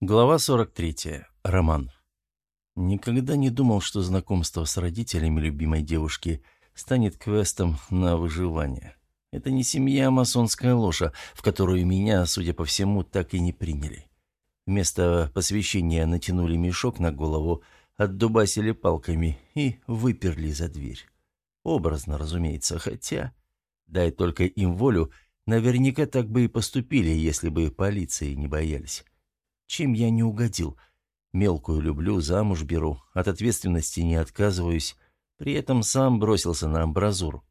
Глава 43. Роман. Никогда не думал, что знакомство с родителями любимой девушки станет квестом на выживание. Это не семья, а масонская ложа, в которую меня, судя по всему, так и не приняли. Вместо посвящения натянули мешок на голову, отдубасили палками и выперли за дверь. Образно, разумеется, хотя, дай только им волю, наверняка так бы и поступили, если бы полиции не боялись. Чем я не угодил? Мелкую люблю, замуж беру, от ответственности не отказываюсь. При этом сам бросился на амбразуру.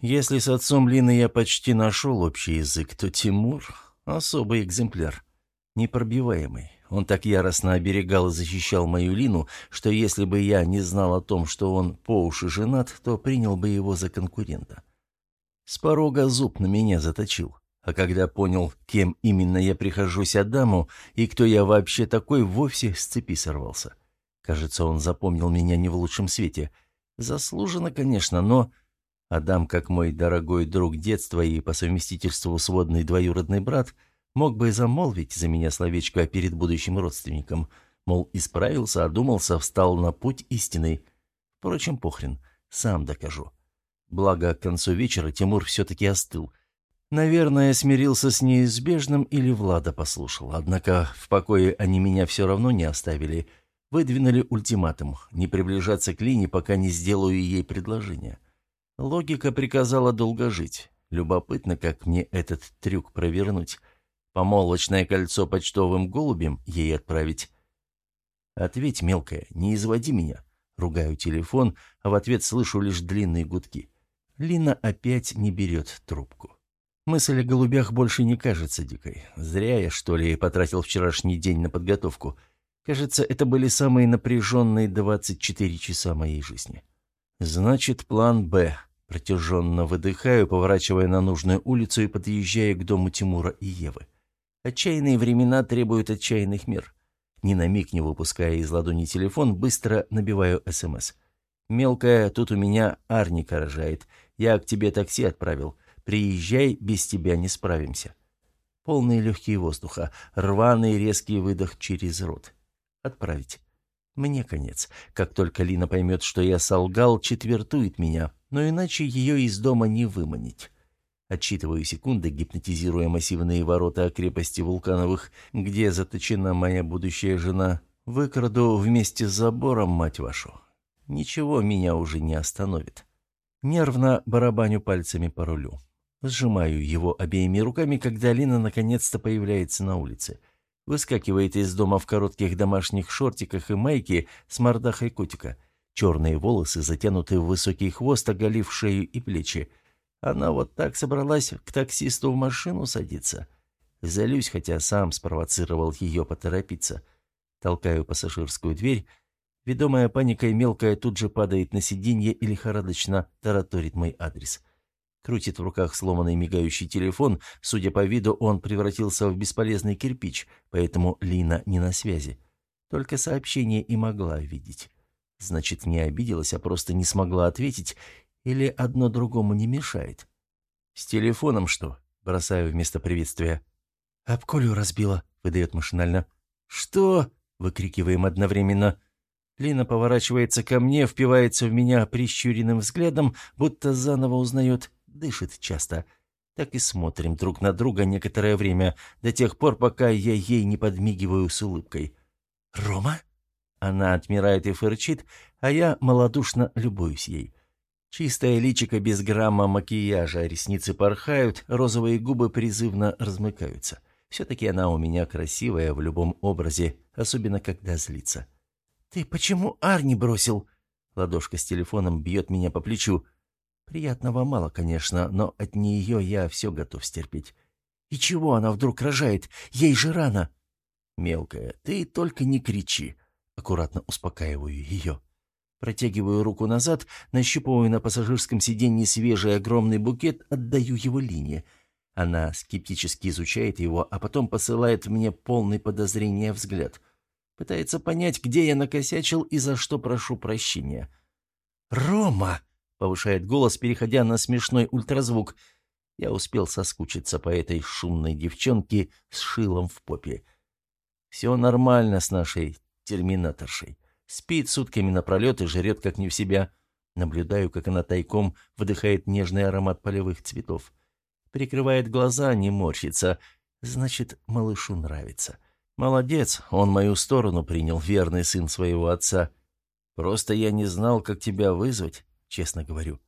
Если с отцом Лины я почти нашел общий язык, то Тимур — особый экземпляр. Непробиваемый. Он так яростно оберегал и защищал мою Лину, что если бы я не знал о том, что он по уши женат, то принял бы его за конкурента. С порога зуб на меня заточил. А когда понял, кем именно я прихожусь Адаму и кто я вообще такой, вовсе с цепи сорвался. Кажется, он запомнил меня не в лучшем свете. Заслуженно, конечно, но... Адам, как мой дорогой друг детства и по совместительству сводный двоюродный брат, мог бы замолвить за меня словечко перед будущим родственником. Мол, исправился, одумался, встал на путь истинный. Впрочем, похрен, сам докажу. Благо, к концу вечера Тимур все-таки остыл — Наверное, смирился с неизбежным или Влада послушал. Однако в покое они меня все равно не оставили. Выдвинули ультиматум – не приближаться к Лине, пока не сделаю ей предложение. Логика приказала долго жить. Любопытно, как мне этот трюк провернуть. Помолочное кольцо почтовым голубем ей отправить. «Ответь, мелкая, не изводи меня». Ругаю телефон, а в ответ слышу лишь длинные гудки. Лина опять не берет трубку. Мысль о голубях больше не кажется дикой. Зря я, что ли, потратил вчерашний день на подготовку. Кажется, это были самые напряженные 24 часа моей жизни. Значит, план «Б». Протяженно выдыхаю, поворачивая на нужную улицу и подъезжая к дому Тимура и Евы. Отчаянные времена требуют отчаянных мер. Ни на миг не выпуская из ладони телефон, быстро набиваю СМС. «Мелкая, тут у меня Арника рожает. Я к тебе такси отправил. Приезжай, без тебя не справимся. Полные легкие воздуха, рваный резкий выдох через рот. Отправить. Мне конец. Как только Лина поймет, что я солгал, четвертует меня, но иначе ее из дома не выманить. Отсчитываю секунды, гипнотизируя массивные ворота крепости Вулкановых, где заточена моя будущая жена. Выкраду вместе с забором, мать вашу. Ничего меня уже не остановит. Нервно барабаню пальцами по рулю. Сжимаю его обеими руками, когда Лина наконец-то появляется на улице. Выскакивает из дома в коротких домашних шортиках и майке с мордахой котика. Черные волосы затянуты в высокий хвост, оголив шею и плечи. Она вот так собралась к таксисту в машину садиться. Залюсь, хотя сам спровоцировал ее поторопиться. Толкаю пассажирскую дверь. Ведомая паникой мелкая тут же падает на сиденье и лихорадочно тараторит мой адрес. — Крутит в руках сломанный мигающий телефон. Судя по виду, он превратился в бесполезный кирпич, поэтому Лина не на связи. Только сообщение и могла видеть. Значит, не обиделась, а просто не смогла ответить, или одно другому не мешает. «С телефоном что?» — бросаю вместо приветствия. «Об Колю разбила», — выдает машинально. «Что?» — выкрикиваем одновременно. Лина поворачивается ко мне, впивается в меня прищуренным взглядом, будто заново узнает дышит часто. Так и смотрим друг на друга некоторое время, до тех пор, пока я ей не подмигиваю с улыбкой. «Рома?» Она отмирает и фырчит, а я малодушно любуюсь ей. Чистое личико без грамма макияжа, ресницы порхают, розовые губы призывно размыкаются. Все-таки она у меня красивая в любом образе, особенно когда злится. «Ты почему Арни бросил?» Ладошка с телефоном бьет меня по плечу. Приятного мало, конечно, но от нее я все готов стерпеть. И чего она вдруг рожает? Ей же рано. Мелкая, ты только не кричи. Аккуратно успокаиваю ее. Протягиваю руку назад, нащупываю на пассажирском сиденье свежий огромный букет, отдаю его Лине. Она скептически изучает его, а потом посылает мне полный подозрения взгляд. Пытается понять, где я накосячил и за что прошу прощения. «Рома!» Повышает голос, переходя на смешной ультразвук. Я успел соскучиться по этой шумной девчонке с шилом в попе. Все нормально с нашей терминаторшей. Спит сутками напролет и жрет как не в себя. Наблюдаю, как она тайком вдыхает нежный аромат полевых цветов. Прикрывает глаза, не морщится. Значит, малышу нравится. Молодец, он мою сторону принял, верный сын своего отца. Просто я не знал, как тебя вызвать, честно говорю.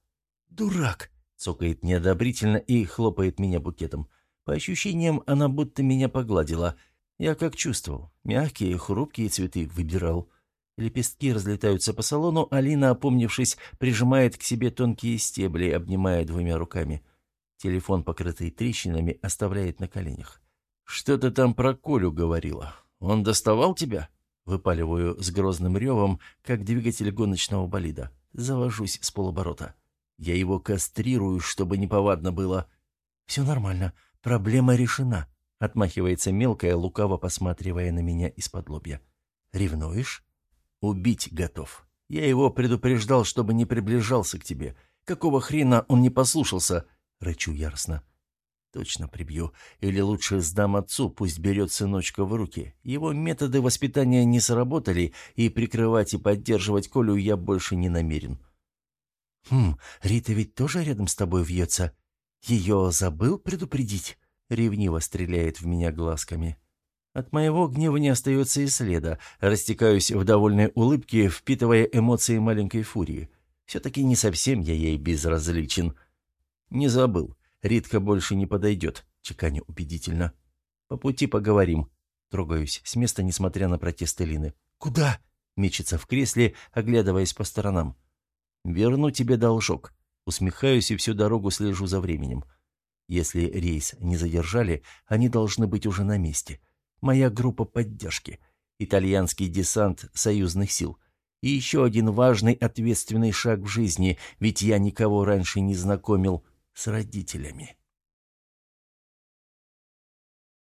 «Дурак!» — цокает неодобрительно и хлопает меня букетом. По ощущениям, она будто меня погладила. Я как чувствовал. Мягкие, хрупкие цветы выбирал. Лепестки разлетаются по салону, Алина, опомнившись, прижимает к себе тонкие стебли, обнимая двумя руками. Телефон, покрытый трещинами, оставляет на коленях. «Что ты там про Колю говорила? Он доставал тебя?» Выпаливаю с грозным ревом, как двигатель гоночного болида. Завожусь с полоборота. Я его кастрирую, чтобы неповадно было. «Все нормально. Проблема решена», — отмахивается мелкая, лукаво посматривая на меня из-под лобья. «Ревнуешь?» «Убить готов. Я его предупреждал, чтобы не приближался к тебе. Какого хрена он не послушался?» — рычу яростно. Точно прибью. Или лучше сдам отцу, пусть берет сыночка в руки. Его методы воспитания не сработали, и прикрывать и поддерживать Колю я больше не намерен. «Хм, Рита ведь тоже рядом с тобой вьется. Ее забыл предупредить?» Ревниво стреляет в меня глазками. От моего гнева не остается и следа. Растекаюсь в довольной улыбке, впитывая эмоции маленькой фурии. Все-таки не совсем я ей безразличен. Не забыл. Ритка больше не подойдет, чеканю убедительно. По пути поговорим. Трогаюсь с места, несмотря на протесты Лины. «Куда?» — мечется в кресле, оглядываясь по сторонам. «Верну тебе должок». Усмехаюсь и всю дорогу слежу за временем. Если рейс не задержали, они должны быть уже на месте. Моя группа поддержки. Итальянский десант союзных сил. И еще один важный ответственный шаг в жизни, ведь я никого раньше не знакомил с родителями.